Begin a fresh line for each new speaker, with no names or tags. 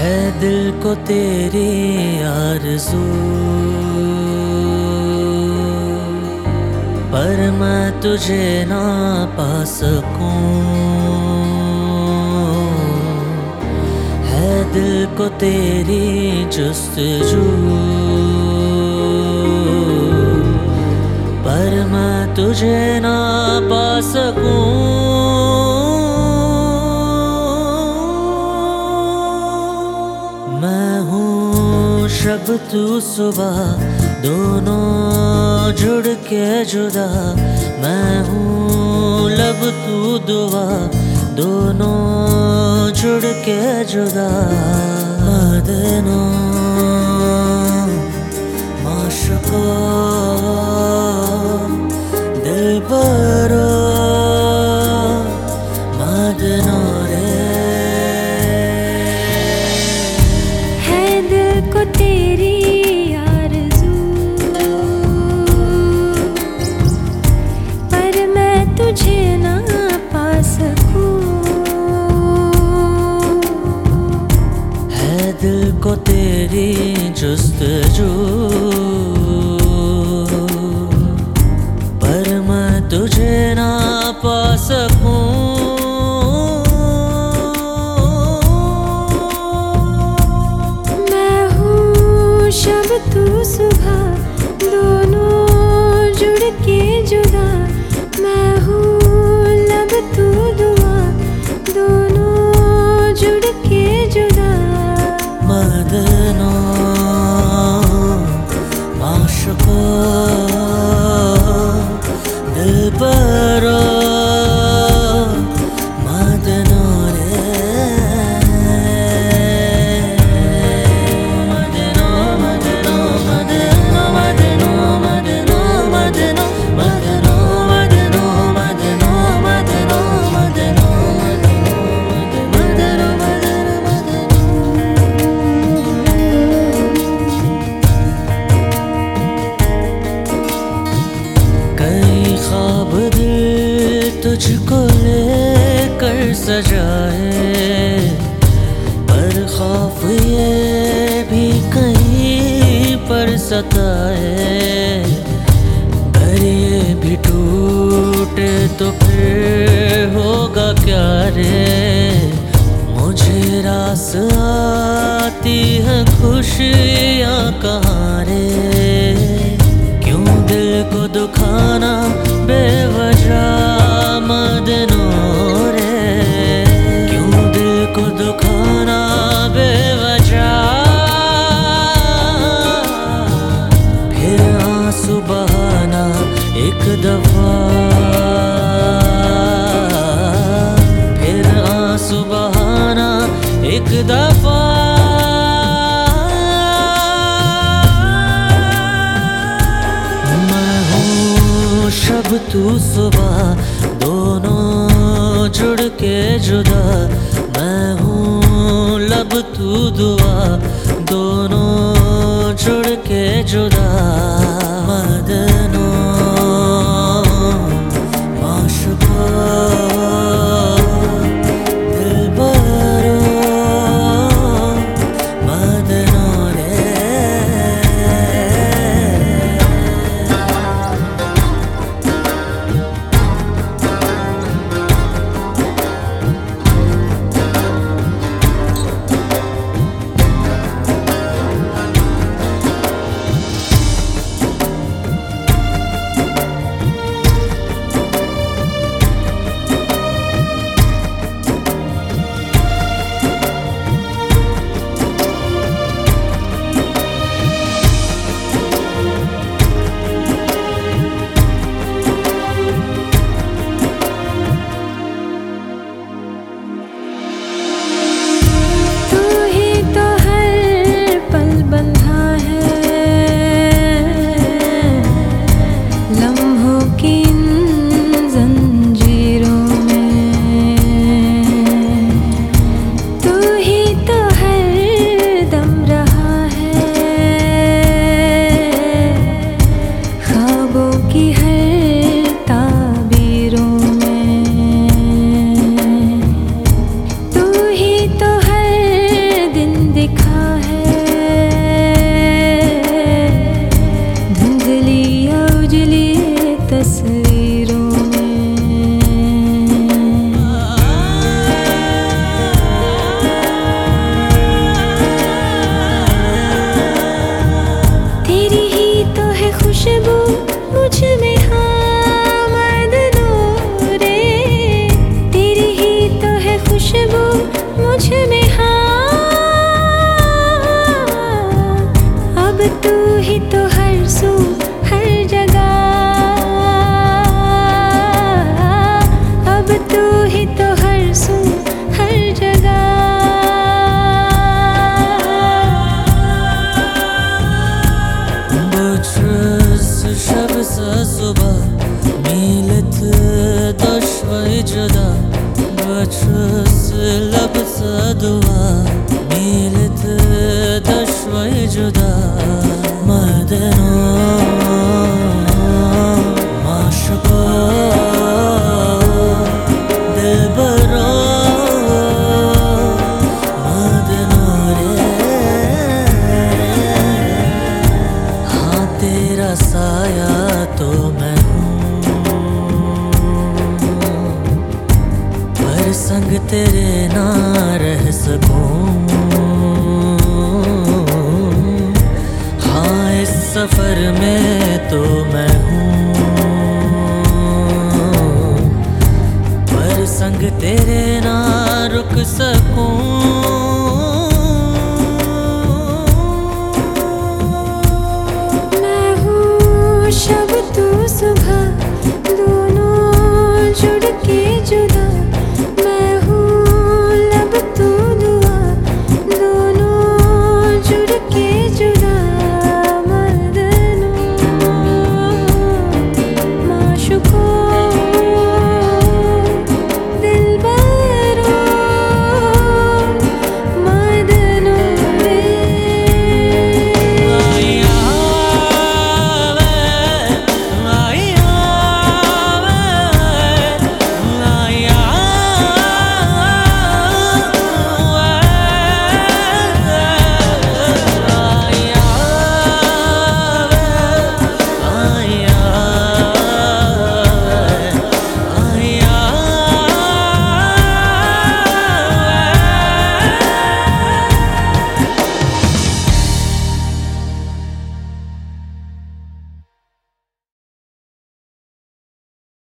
है दिल को तेरी आरज़ू। पर मैं तुझे ना पा सकूँ। है दिल को तेरी जस्तजू पर मैं तुझे ना पा सकूँ। शब तू सुबह, दोनों जुड़ के जुदा। मैं हूँ लब तू दुआ, दोनों जुड़ के जुदा।
को तेरी आरज़ू। पर मैं तुझे ना पा सकूँ।
है दिल को तेरी जस्तजू। तुझको लेकर सजाए पर खौफ ये भी कहीं पर सताए ये भी टूटे तो फिर होगा क्या रे? मुझे रास आती है खुशियाँ कहाँ रे? क्यों दिल को दुखाना सुबह दोनों जुड़ के जुदा। मैं हूँ लब तू दुआ दोनों जुड़ के जुदा।
अब तू ही तो हर सू हर जगह अब तू ही तो हर सू हर जगह
Bıçız şabısa suba Millet doşvay cüda Bıçız साया तो मैं हूँ पर संग तेरे ना रह सकूँ। सफ़र में तो मैं हूँ। पर संग तेरे ना रुक सकूँ।
मैं हूँ शब तू सुबह